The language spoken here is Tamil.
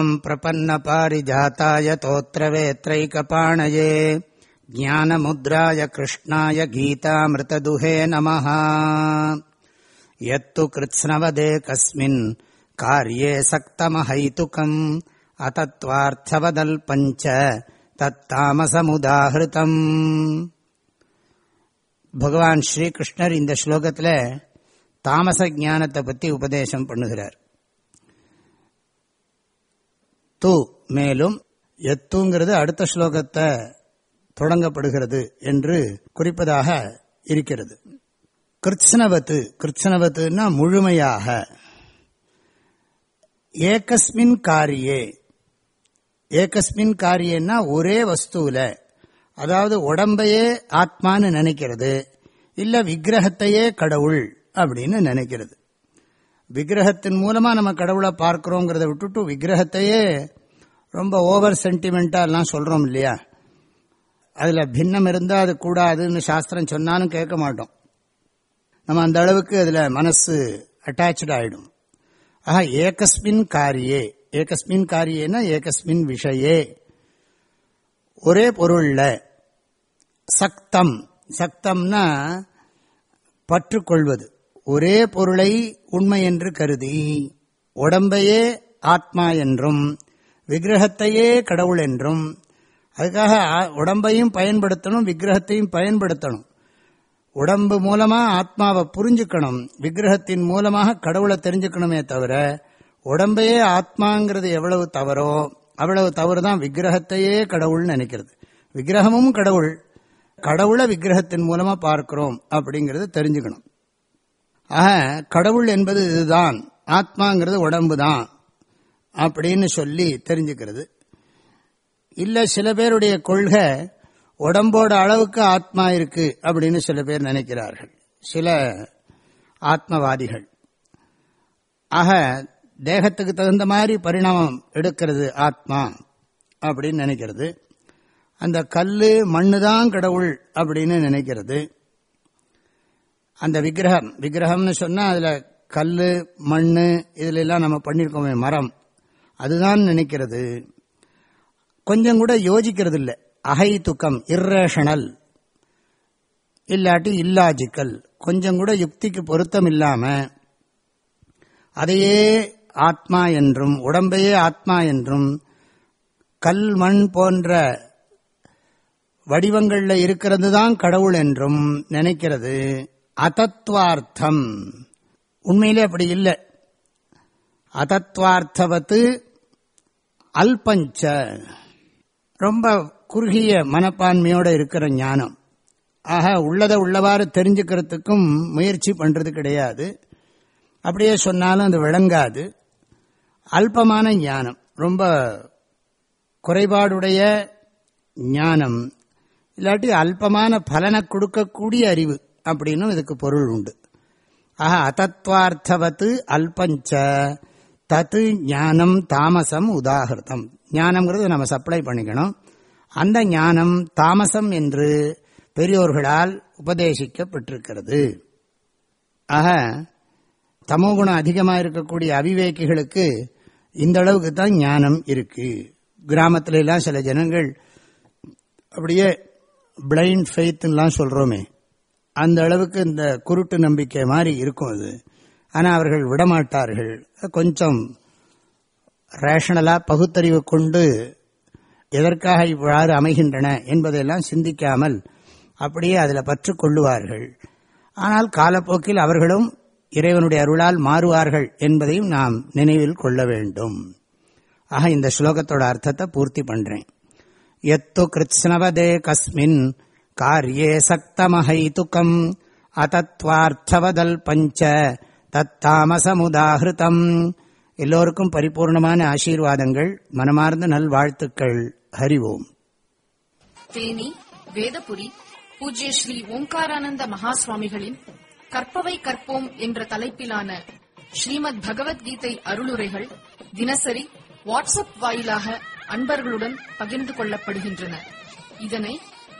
ॐ प्रपन्नपारिजाताय तोत्रवेत्रैकपाणये ज्ञानमुद्राय कृष्णाय गीतामृतदुहे नमः यत्तु कृत्स्नवदे कस्मिन् कार्ये सक्तमहैतुकम् अतत्त्वार्थवदल्पञ्च தத்தாமசமுதாகிருதம் பகவான் ஸ்ரீகிருஷ்ணர் இந்த ஸ்லோகத்தில் தாமச ஞானத்தை பற்றி உபதேசம் பண்ணுகிறார் து மேலும் எத்துங்கிறது அடுத்த ஸ்லோகத்தை தொடங்கப்படுகிறது என்று குறிப்பதாக இருக்கிறது. கிருத்ஸ்னவத்து கிருத்னவத்துனா முழுமையாக. ஏகஸ்மின் காரியே. ஏகஸ்மின் காரியன்னா ஒரே வஸ்துவில். அதாவது உடம்பையே ஆத்மான்னு நினைக்கிறது. இல்ல விக்கிரகத்தையே கடவுள் அப்படின்னு நினைக்கிறது. விக்கிரகத்தின் மூலமா நம்ம கடவுளை பார்க்கிறோங்கிறத விட்டுட்டு விக்கிரகத்தையே ரொம்ப ஓவர் சென்டிமெண்டா எல்லாம் சொல்றோம் இல்லையா? அதுல பின்னம் இருந்தால் அது கூடாதுன்னு சாஸ்திரம் சொன்னாலும் கேட்க மாட்டோம். நம்ம அந்த அளவுக்கு அதுல மனசு அட்டாச்சு ஆயிடும். ஆஹா ஏகஸ்மின் காரியே. ஏகஸ்மின் காரியேனா ஏகஸ்மின் விஷயே. ஒரே பொருள்ல சக்தம். சக்தம்னா பற்றுக்கொள்வது. ஒரே பொருளை உண்மை என்று கருதி உடம்பையே ஆத்மா என்றும் விக்கிரகத்தையே கடவுள் என்றும் அதுக்காக உடம்பையும் பயன்படுத்தணும் விக்கிரகத்தையும் பயன்படுத்தணும். உடம்பு மூலமா ஆத்மாவை புரிஞ்சுக்கணும் விக்கிரகத்தின் மூலமாக கடவுளை தெரிஞ்சுக்கணுமே தவிர உடம்பையே ஆத்மாங்கிறது எவ்வளவு தவறோ அவ்வளவு தவறு தான் விக்கிரகத்தையே கடவுள்னு நினைக்கிறது. விக்கிரகமும் கடவுள். கடவுளை விக்கிரகத்தின் மூலமா பார்க்கிறோம் அப்படிங்கறது தெரிஞ்சுக்கணும். ஆக கடவுள் என்பது இதுதான். ஆத்மாங்கிறது உடம்பு தான் அப்படின்னு சொல்லி தெரிஞ்சுக்கிறது. இல்லை சில பேருடைய கொள்கை உடம்போட அளவுக்கு ஆத்மா இருக்கு அப்படின்னு சில பேர் நினைக்கிறார்கள். சில ஆத்மவாதிகள். ஆக தேகத்துக்கு தகுந்த மாதிரி பரிணாமம் எடுக்கிறது ஆத்மா அப்படின்னு நினைக்கிறது. அந்த கல் மண்ணு தான் கடவுள் அப்படின்னு நினைக்கிறது. அந்த விக்கிரகம். விக்கிரகம்னு சொன்னா அதுல கல் மண் இதுல எல்லாம் நம்ம பண்ணிருக்கோமே மரம். அதுதான் நினைக்கிறது. கொஞ்சம் கூட யோசிக்கிறது இல்லை அகை துக்கம் இர்ரேஷனல் இல்லாட்டி இல்லாஜிக்கல் கொஞ்சம் கூட யுக்திக்கு பொருத்தம் இல்லாம அதையே ஆத்மா என்றும் உடம்பையே ஆத்மா என்றும் கல் மண் போன்ற வடிவங்கள்ல இருக்கிறது தான் கடவுள் என்றும் நினைக்கிறது. அதத்வார்த்தம். உண்மையிலே அப்படி இல்லை. அதத்வார்த்தவத்து அல்பஞ்ச. ரொம்ப குறுகிய மனப்பான்மையோடு இருக்கிற ஞானம். ஆக உள்ளதை உள்ளவாறு தெரிஞ்சுக்கிறதுக்கும் முயற்சி பண்ணுறது கிடையாது. அப்படியே சொன்னாலும் அது விளங்காது. அல்பமான ஞானம் ரொம்ப குறைபாடுடைய ஞானம். இல்லாட்டி அல்பமான பலனை கொடுக்கக்கூடிய அறிவு. அப்படின்னும் இதுக்கு பொருள் உண்டு. ஆக அதத்வார்த்தவத்து அல்பஞ்ச தத்து ஞானம் தாமசம் உதாகிருதம் ஞானம்ங்கிறது நம்ம சப்ளை பண்ணிக்கணும். அந்த ஞானம் தாமசம் என்று பெரியோர்களால் உபதேசிக்கப்பட்டிருக்கிறது. ஆக தமோகுணம் அதிகமாக இருக்கக்கூடிய அவிவேக்கிகளுக்கு இந்த அளவுக்கு தான் ஞானம் இருக்கு. கிராமத்துல எல்லாம் சில ஜனங்கள் அப்படியே பிளைண்ட் ஃபெய்த்லாம் சொல்றோமே. அந்த அளவுக்கு இந்த குருட்டு நம்பிக்கை மாதிரி இருக்கும் அது. ஆனால் அவர்கள் விடமாட்டார்கள். கொஞ்சம் ரேஷனலா பகுத்தறிவு கொண்டு எதற்காக இவ்வாறு அமைகின்றன என்பதையெல்லாம் சிந்திக்காமல் அப்படியே அதில் பற்று கொள்ளுவார்கள். ஆனால் காலப்போக்கில் அவர்களும் இறைவனுடைய அருளால் மாறுவார்கள் என்பதையும் நாம் நினைவில் கொள்ள வேண்டும். ஆக இந்த ஸ்லோகத்தோட அர்த்தத்தை பூர்த்தி பண்றேன். எத்து கிருத்ஸ்னவதே கஸ்மின் காரியே சக்தமஹைதுக்கம் அதத்வார்த்தவதல் பஞ்ச தத்தாமசமுதாகிருதம் எல்லோருக்கும் பரிபூர்ணமான ஆசீர்வாதங்கள் மனமார்ந்த நல்வாழ்த்துக்கள். ஹரிவோம் தேனி வேதபுரி பூஜ்ய ஸ்ரீ ஓம்காரானந்த மகா சுவாமிகளின் கற்பவை கற்போம் என்ற தலைப்பிலான ஸ்ரீமத் பகவத்கீதை அருளுரைகள் தினசரி வாட்ஸ்அப் வாயிலாக அன்பர்களுடன் பகிர்ந்து கொள்ளப்படுகின்றன. இதனை